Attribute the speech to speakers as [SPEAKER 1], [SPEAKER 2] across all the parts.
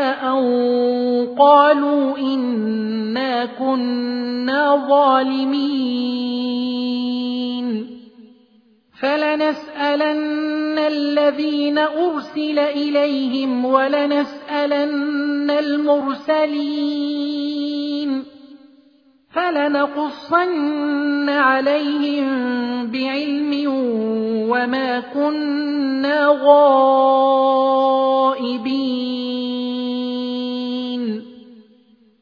[SPEAKER 1] أن قالوا إنا كنا ظالمين فلنسألن الذين أرسل إليهم ولنسألن المرسلين فلنقصن عليهم بعلم وما كنا غائبين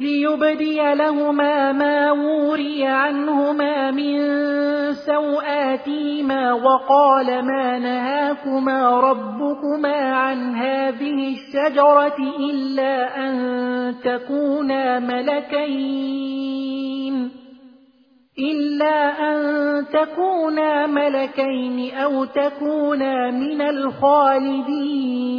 [SPEAKER 1] ليبدي لهما ما وري عنهما من سوآتهما وقال ما نهاكما ربكما عن هذه الشجرة إلا أن تكونا ملكين إلا أن تكونا ملكين أو تكونا من الخالدين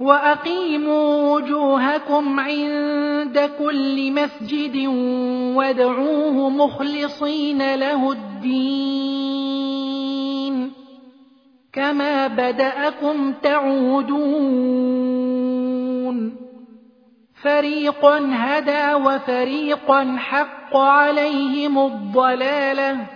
[SPEAKER 1] وأقيموا وجوهكم عند كل مسجد وادعوه مخلصين له الدين كما بدأكم تعودون فريقا هدى وفريقا حق عليهم الضلاله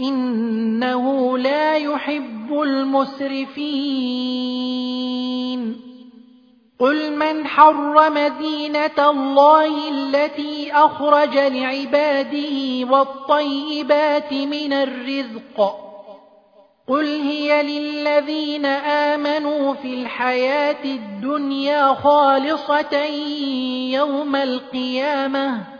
[SPEAKER 1] إنه لا يحب المسرفين. قل من حرم زينة الله التي أخرج لعباده والطيبات من الرزق. قل هي للذين آمنوا في الحياة الدنيا خالصة يوم القيامة.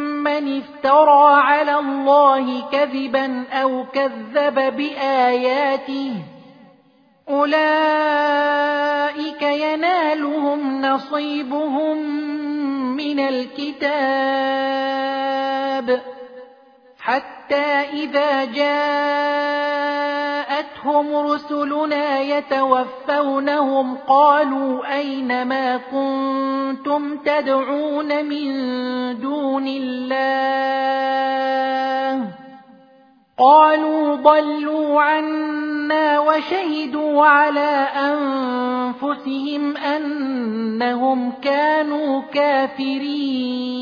[SPEAKER 1] من افترى على الله كذبا أو كذب بآياته أولئك ينالهم نصيبهم من الكتاب حتى إذا جاءتهم رسلنا يتوفونهم قالوا أين ما كنتم تدعون من دون الله قالوا ضلوا عنا وشهدوا على أنفسهم أنهم كانوا كافرين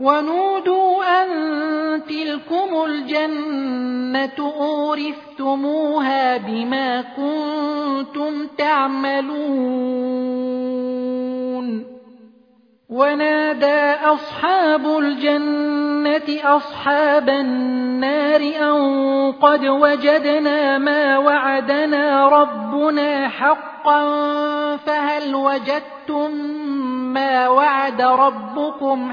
[SPEAKER 1] ونودوا أن تلكم الجنة أورثتموها بما كنتم تعملون. ونادى أصحاب الجنة أصحاب النار أن قد وجدنا ما وعدنا ربنا حقا فهل وجدتم ما وعد ربكم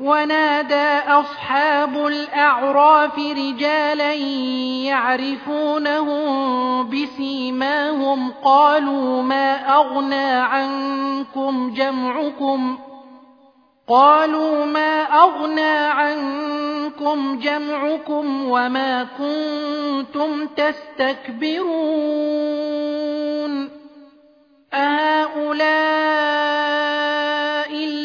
[SPEAKER 1] ونادى أصحاب الأعراف رجالا يعرفونهم بسيماهم قالوا ما أغنى عنكم جمعكم قالوا ما أغنى عنكم جمعكم وما كنتم تستكبرون أهؤلاء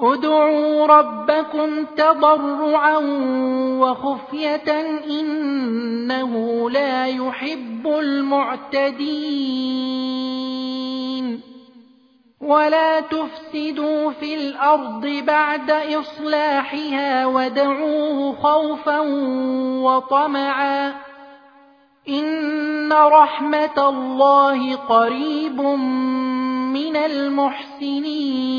[SPEAKER 1] ادعوا ربكم تضرعا وخفية إنه لا يحب المعتدين. ولا تفسدوا في الأرض بعد إصلاحها ودعوه خوفا وطمعا. إن رحمة الله قريب من المحسنين.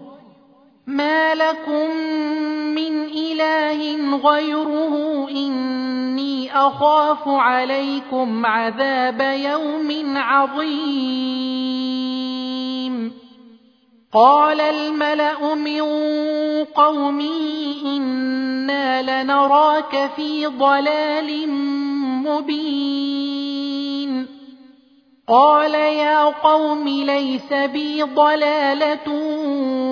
[SPEAKER 1] ما لكم من إله غيره إني أخاف عليكم عذاب يوم عظيم. قال الملأ من قومه إنا لنراك في ضلال مبين. قال يا قوم ليس بي ضلالة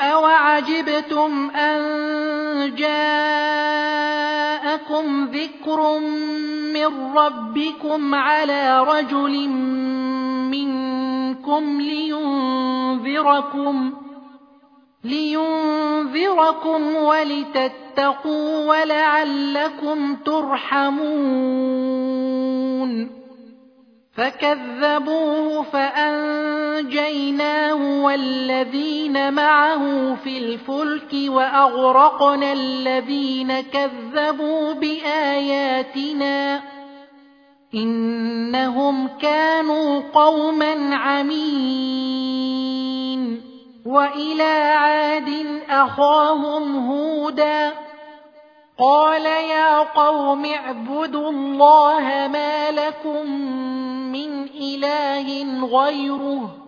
[SPEAKER 1] أوعجبتم أن جاءكم ذكر من ربكم على رجل منكم لينذركم ۖ لينذركم ولتتقوا ولعلكم ترحمون فكذبوه فأنجيناه والذين معه في الفلك وأغرقنا الذين كذبوا بآياتنا إنهم كانوا قوما عمين وإلى عاد أخاهم هودا قال يا قوم اعبدوا الله ما لكم من إله غيره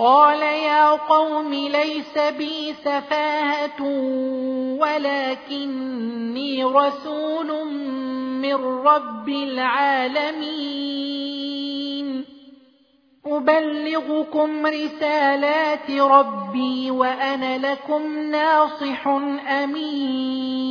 [SPEAKER 1] قال يا قوم ليس بي سفاهة ولكني رسول من رب العالمين. أبلغكم رسالات ربي وأنا لكم ناصح أمين.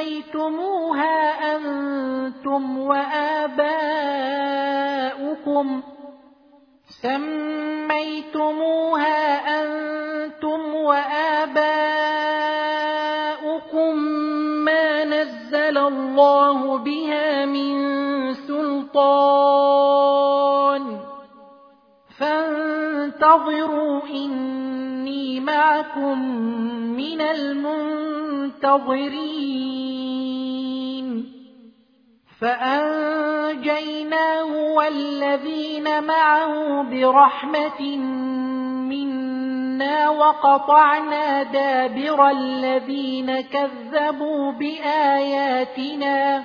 [SPEAKER 1] سميتموها أنتم وآباؤكم سميتموها أنتم وآباؤكم ما نزل الله بها من سلطان فانتظروا إني معكم من المنتظرين فأنجيناه والذين معه برحمة منا وقطعنا دابر الذين كذبوا بآياتنا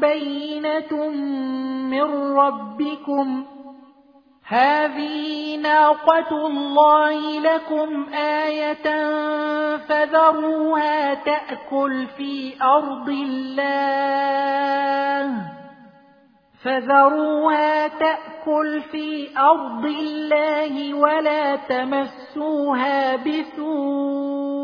[SPEAKER 1] بينة من ربكم هذه ناقة الله لكم آية فذروها تأكل في أرض الله فذروها تأكل في أرض الله ولا تمسوها بسوء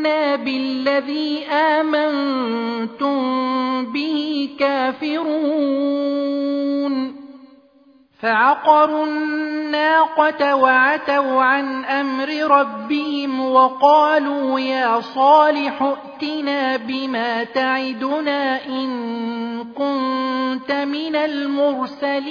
[SPEAKER 1] إنا بالذي آمنتم به كافرون. فعقروا الناقة وعتوا عن أمر ربهم وقالوا يا صالح ائتنا بما تعدنا إن كنت من المرسلين.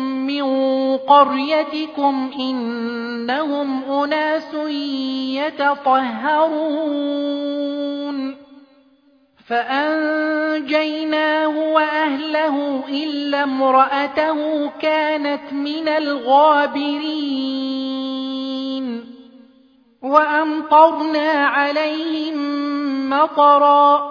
[SPEAKER 1] من قريتكم إنهم أناس يتطهرون فأنجيناه وأهله إلا امرأته كانت من الغابرين وأمطرنا عليهم مطرا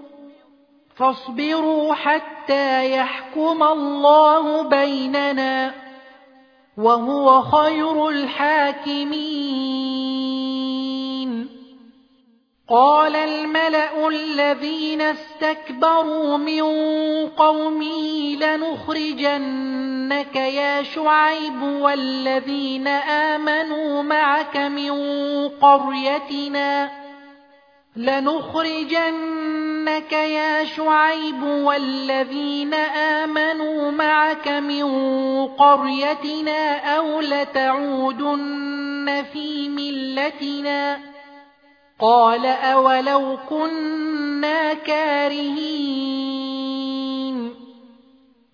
[SPEAKER 1] فاصبروا حتى يحكم الله بيننا وهو خير الحاكمين. قال الملأ الذين استكبروا من قومه لنخرجنك يا شعيب والذين آمنوا معك من قريتنا لنخرجنك يا شعيب والذين آمنوا معك من قريتنا أو لتعودن في ملتنا قال أولو كنا كارهين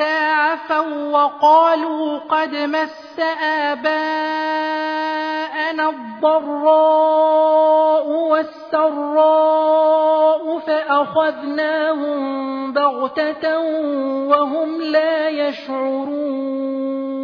[SPEAKER 1] عفوا وقالوا قد مس آباءنا الضراء والسراء فأخذناهم بغتة وهم لا يشعرون.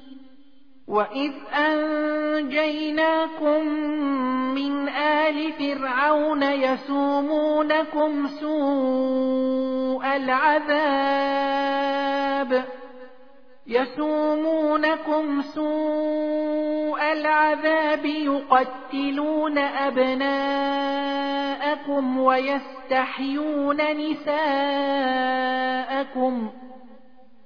[SPEAKER 1] وإذ أنجيناكم من آل فرعون يسومونكم سوء العذاب يسومونكم سوء العذاب يقتلون أبناءكم ويستحيون نساءكم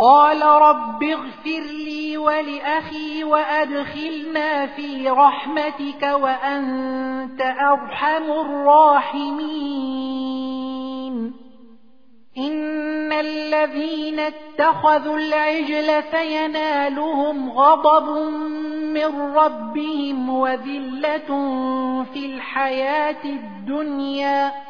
[SPEAKER 1] قال رب اغفر لي ولأخي وأدخلنا في رحمتك وأنت أرحم الراحمين. إن الذين اتخذوا العجل سينالهم غضب من ربهم وذلة في الحياة الدنيا.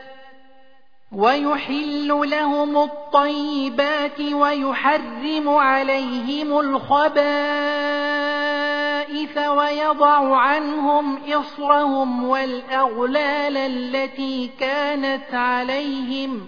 [SPEAKER 1] ويحل لهم الطيبات ويحرم عليهم الخبائث ويضع عنهم إصرهم والأغلال التي كانت عليهم